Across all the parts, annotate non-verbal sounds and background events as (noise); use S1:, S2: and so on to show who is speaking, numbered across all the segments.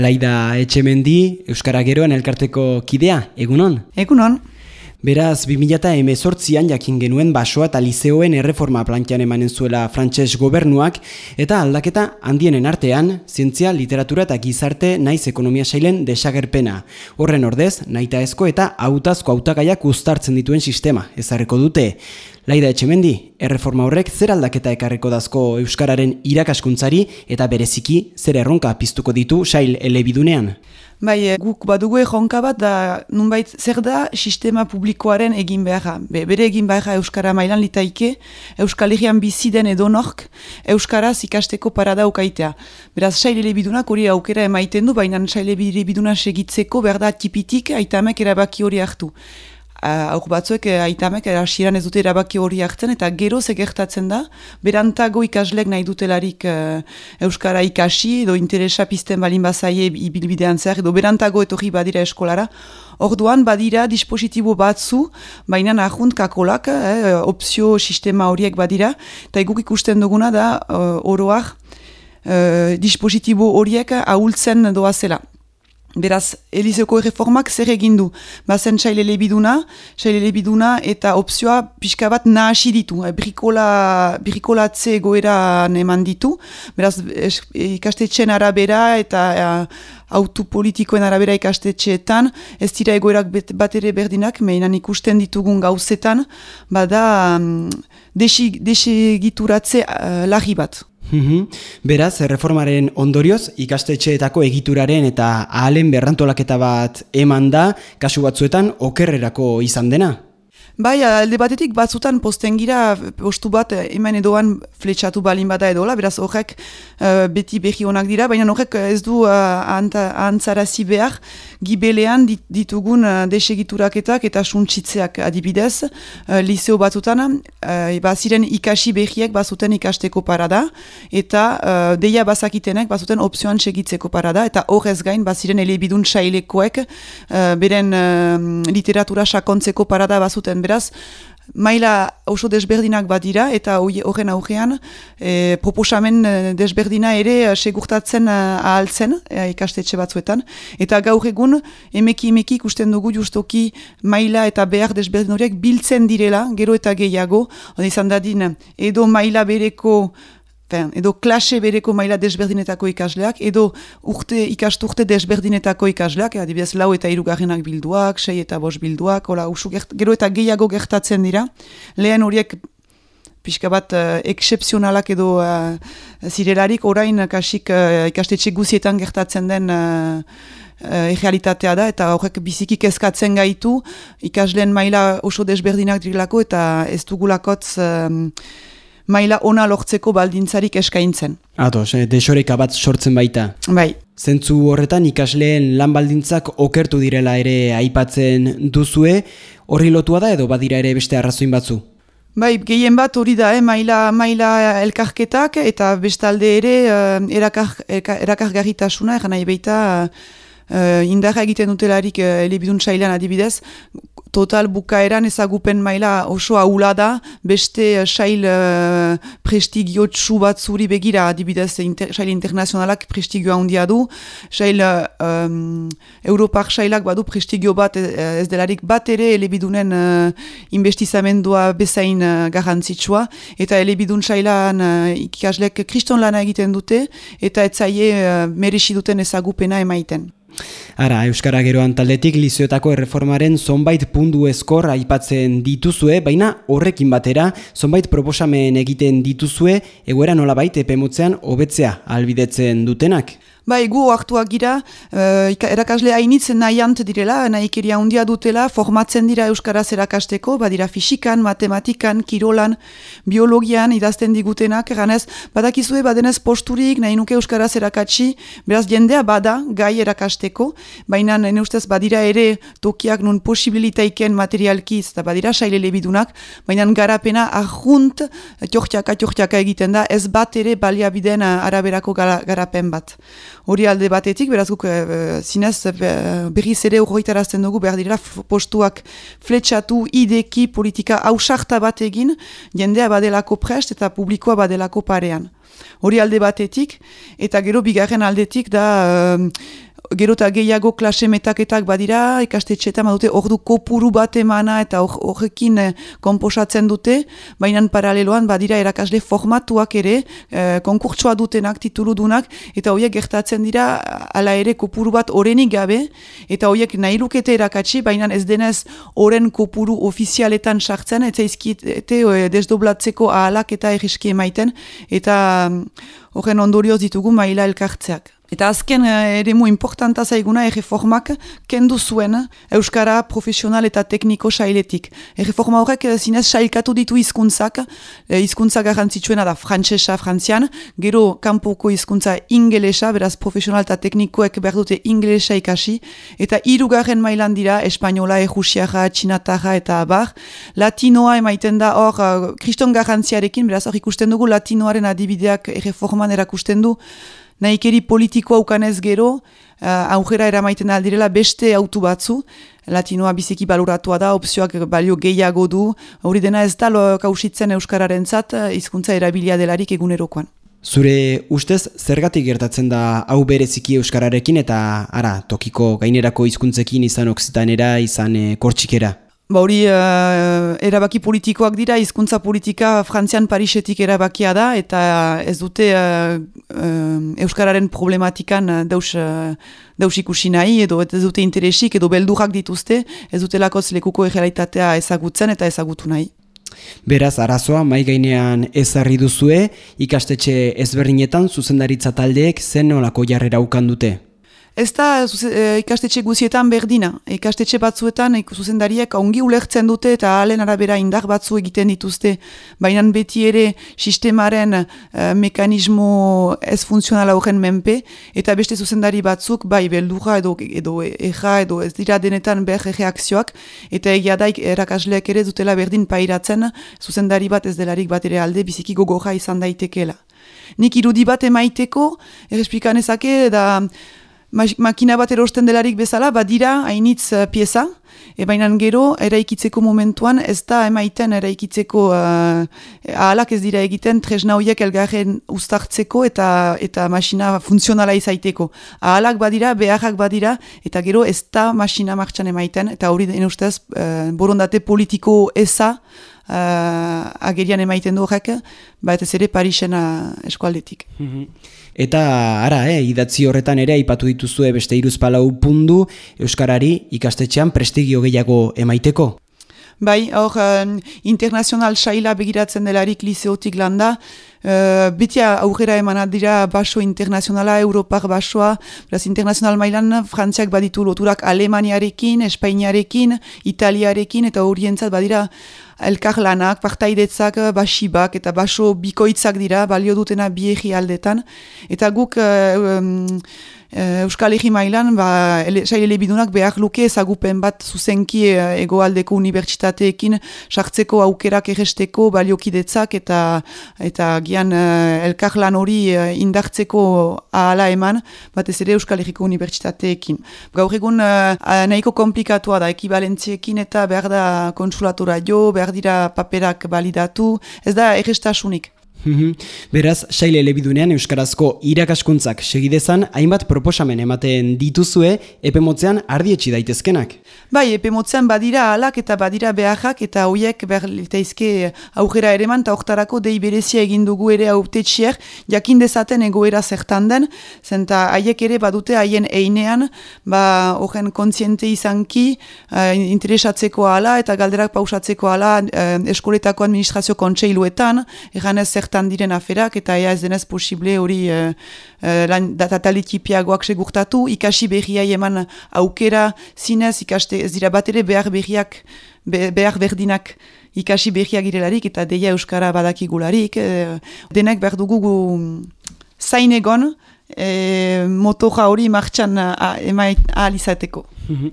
S1: Laida Etxemendi, Euskara Geroan elkarteko kidea, egunon?
S2: Egunon.
S1: Beraz, 2018an jakin genuen basoa eta lizeoen erreforma plantean emanen zuela frantses gobernuak eta aldaketa handienen artean, zientzia, literatura eta gizarte naiz ekonomia sailen desagerpena. Horren ordez, naita ezko eta hautazko hautagaiak ustartzen dituen sistema, ezarreko dute. Laida Etxemendi, erreforma horrek zer aldaketa ekarreko dazko Euskararen irakaskuntzari eta bereziki zer erronka piztuko ditu sail elebidunean?
S2: Bai, eh, guk badugu erronka bat da nunbait zer da sistema publikoaren egin beharra. Be, bere egin beharra Euskara mailan litaike, Euskal Herrian bizi den edo nork, Euskaraz ikasteko parada ukaitea. Beraz, sailele bidunak hori aukera emaiten du, baina sailele biduna segitzeko berda tipitik aitamek erabaki hori hartu. Uh, aur batzuek uh, aitamek erasiran ez dute erabaki hori hartzen eta gero gertatzen da berantago ikaslek nahi dutelarik uh, Euskara ikasi edo interesa pizten balin bazaie ibilbidean zer edo berantago etorri badira eskolara. Orduan badira dispositibo batzu baina nahunt kakolak eh, opzio sistema horiek badira eta eguk ikusten duguna da uh, oroak uh, dispositibo horiek ahultzen doazela Beraz, Elizeko erreformak zer egin du? Bazen txaile lebiduna, txaile lebiduna eta opzioa pixka bat nahasi ditu. E, brikola, brikolatze goera eman ditu. Beraz, ikastetxen arabera eta e, autopolitikoen arabera ikastetxeetan, ez dira egoerak bat ere berdinak, mehinan ikusten ditugun gauzetan, bada um, desegituratze uh, bat.
S1: Mhm. Beraz, reformaren ondorioz, ikastetxeetako egituraren eta ahalen berrantolaketa bat eman da, kasu batzuetan okerrerako izan dena?
S2: Bai, alde batetik batzutan postengira postu bat hemen edoan fletsatu balin bada edola, beraz horrek uh, beti behi honak dira, baina horrek ez du uh, antzarazi behar gibelean ditugun uh, desegituraketak eta suntsitzeak adibidez. Uh, Liseo batzutan, uh, baziren ikasi behiek bazuten ikasteko parada, eta uh, deia bazakitenek bazuten opzioan segitzeko parada, eta horrez gain baziren elebidun sailekoek uh, beren uh, literatura sakontzeko parada bazuten beraz, maila oso desberdinak badira eta horren aurrean e, proposamen e, desberdina ere e, segurtatzen e, ahaltzen ikastetxe batzuetan. Eta gaur egun emeki emeki ikusten dugu justoki maila eta behar desberdin horiek biltzen direla, gero eta gehiago, izan dadin edo maila bereko Fen, edo klase bereko maila desberdinetako ikasleak, edo urte ikasturte desberdinetako ikasleak, adibidez lau eta irugarrenak bilduak, sei eta bos bilduak, ola, usu gero eta gehiago gertatzen dira. Lehen horiek pixka bat uh, eksepzionalak edo uh, zirelarik, orain kasik uh, ikastetxe guzietan gertatzen den uh, uh, da, eta horrek biziki kezkatzen gaitu, ikasleen maila oso desberdinak dirilako, eta ez dugulakotz maila ona lortzeko baldintzarik eskaintzen.
S1: Atos, eh, desoreka bat sortzen baita.
S2: Bai.
S1: Zentzu horretan ikasleen lan baldintzak okertu direla ere aipatzen duzue, horri lotua da edo badira ere beste arrazoin batzu?
S2: Bai, gehien bat hori da, eh, maila, maila elkarketak eta bestalde ere uh, erakar, erakargarritasuna, eran nahi baita uh, indarra egiten dutelarik uh, elebidun adibidez, total bukaeran ezagupen maila oso haula da, beste uh, sail uh, prestigiotsu bat zuri begira, adibidez inter, sail internazionalak prestigioa handia du, sail uh, um, Europak sailak badu prestigio bat ez delarik bat ere elebidunen uh, investizamendua bezain uh, garrantzitsua, eta elebidun sailan uh, ikaslek kriston lana egiten dute, eta etzaie uh, merexi duten ezagupena emaiten.
S1: Ara, Euskara Geroan taldetik lizioetako erreformaren zonbait pundu eskor aipatzen dituzue, baina horrekin batera zonbait proposamen egiten dituzue, egoera nolabait epemotzean hobetzea albidetzen dutenak.
S2: Bai, gu hartuak gira, uh, erakasle hainitz nahiant direla, nahikeria handia dutela, formatzen dira Euskaraz erakasteko, badira fisikan, matematikan, kirolan, biologian, idazten digutenak, ganez, badakizue badenez posturik, nahi nuke Euskaraz erakatsi, beraz jendea bada, gai erakasteko, baina nene ustez badira ere tokiak nun posibilitaiken materialki, eta badira saile lebidunak, baina garapena ahunt, txortiaka, txortiaka egiten da, ez bat ere baliabideen araberako garapen bat hori alde batetik, beraz guk e, zinez e, berriz ere horretarazten dugu behar dira postuak fletsatu ideki politika hausarta bat egin jendea badelako prest eta publikoa badelako parean. Hori alde batetik eta gero bigarren aldetik da gero eta gehiago klase metaketak badira, ikastetxeetan badute ordu kopuru bat emana eta horrekin eh, komposatzen dute, baina paraleloan badira erakasle formatuak ere, eh, konkurtsoa dutenak, tituludunak, eta horiek gertatzen dira ala ere kopuru bat orenik gabe, eta horiek nahi lukete erakatsi, baina ez denez oren kopuru ofizialetan sartzen, eta izkite e, desdoblatzeko ahalak eta egiski emaiten, eta mm, horren ondorioz ditugu maila elkartzeak. Eta azken eh, ere mu importanta zaiguna erreformak kendu zuen Euskara profesional eta tekniko sailetik. Erreforma horrek eh, zinez sailkatu ditu hizkuntzak, eh, hizkuntza garrantzitsuena da frantsesa frantzian, gero kanpoko hizkuntza ingelesa, beraz profesional eta teknikoek behar dute ingelesa ikasi, eta hirugarren mailan dira espainola, ejusiara, txinatarra eta abar. Latinoa emaiten da hor kriston garrantziarekin, beraz hor ikusten dugu latinoaren adibideak erreforman erakusten du, nahikeri politiko aukanez gero, uh, aurrera eramaiten aldirela beste autu batzu, latinoa biziki baluratua da, opzioak balio gehiago du, hori dena ez da kausitzen Euskararen zat, eh, izkuntza erabilia delarik egunerokoan.
S1: Zure ustez, zergatik gertatzen da hau bereziki Euskararekin eta ara, tokiko gainerako hizkuntzekin izan oksitanera, izan e, kortxikera?
S2: Ba uh, erabaki politikoak dira, hizkuntza politika Frantzian Parisetik erabakia da, eta ez dute uh, Euskararen problematikan deus, uh, deus ikusi nahi, edo ez dute interesik, edo beldurak dituzte, ez dute lakoz lekuko egeralitatea ezagutzen eta ezagutu nahi.
S1: Beraz, arazoa mai gainean ezarri duzue, ikastetxe ezberdinetan zuzendaritza taldeek zen nolako jarrera ukan dute?
S2: Ez da e, ikastetxe guzietan berdina. Ikastetxe batzuetan zuzendariek ongi ulertzen dute eta halen arabera indar batzu egiten dituzte. Baina beti ere sistemaren e, mekanismo ez funtzionala horren menpe eta beste zuzendari batzuk bai beldura edo, edo eja edo ez dira denetan behar reakzioak eta egia daik erakasleak ere dutela berdin pairatzen zuzendari bat ez delarik bat ere alde biziki gogoja izan daitekela. Nik irudi bat emaiteko, errespikan ezake, da makina bat erosten delarik bezala, badira hainitz uh, pieza, e baina gero eraikitzeko momentuan ez da emaiten eraikitzeko uh, ahalak ez dira egiten tresna horiek elgarren ustartzeko eta eta masina funtzionala izaiteko. Ahalak badira, beharrak badira, eta gero ez da masina martxan emaiten, eta hori den ustez uh, borondate politiko eza agerian emaiten du horrek, ba ez ere Parisen eskualdetik. Mhm.
S1: Eta ara, eh, idatzi horretan ere aipatu dituzue beste iruzpalau pundu Euskarari ikastetxean prestigio gehiago emaiteko?
S2: Bai, hor, um, internazional saila begiratzen delarik liseotik landa, uh, beti aurrera eman dira baso internazionala, Europar basoa, beraz internazional mailan frantziak baditu loturak Alemaniarekin, Espainiarekin, Italiarekin, eta horientzat badira elkarlanak, partaidetzak, basibak eta baso bikoitzak dira, balio dutena biegi aldetan. Eta guk... Uh, Euskal Egi mailan, ba, saile bidunak behar luke ezagupen bat zuzenki egoaldeko unibertsitateekin sartzeko aukerak egesteko baliokidetzak eta eta gian uh, elkarlan hori indartzeko ahala eman, bat ez ere Euskal Egiko unibertsitateekin. Gaur egun uh, nahiko komplikatua da ekibalentziekin eta behar da konsulatura jo, behar dira paperak balidatu, ez da egestasunik.
S1: Mhm. Beraz, saile elebidunean Euskarazko irakaskuntzak segidezan, hainbat proposamen ematen dituzue, epe motzean ardietxi daitezkenak.
S2: Bai, epe motzean badira alak eta badira beharrak eta hoiek behar litaizke aurrera ere man, eta oktarako dei berezia egin dugu ere autetxier, jakin dezaten egoera zertan den, zenta haiek ere badute haien einean, ba, horren kontziente izanki, uh, interesatzeko ala eta galderak pausatzeko ala uh, eskoletako administrazio kontseiluetan, egan ez zertan diren aferak, eta ea ez denez posible hori uh, uh, datatalikipiagoak segurtatu, ikasi berriai eman aukera zinez, ikaste ez dira bat ere behar berriak, behar berdinak ikasi berriak girelarik, eta deia Euskara badakigularik, uh, denek behar dugu zain egon, e, motoja hori martxan ahal izateko.
S1: Mhm.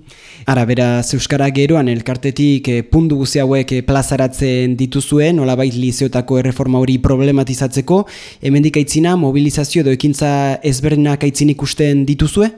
S1: Ara, bera, Euskara geroan elkartetik eh, pundu guzi hauek eh, plazaratzen dituzue, nolabait lizeotako erreforma hori problematizatzeko, hemendik aitzina, mobilizazio edo ekintza ezberdinak aitzin ikusten dituzue?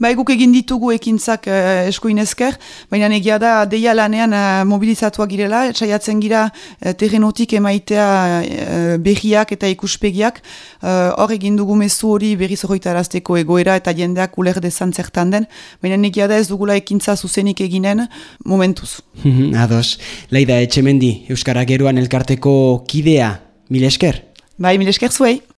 S2: Ba, guk egin ditugu ekintzak uh, eskuin esker, baina egia da deia lanean uh, mobilizatuak girela, saiatzen gira uh, terrenotik emaitea uh, berriak eta ikuspegiak, hor uh, egin dugu mezu hori berriz horretarazteko egoera eta jendeak uler dezan zertan den, baina egia da ez dugula ekintza zuzenik eginen momentuz. (laughs)
S1: Ados, laida etxemendi, Euskara Geroan elkarteko kidea, mil esker?
S2: Bai, mil esker zuei.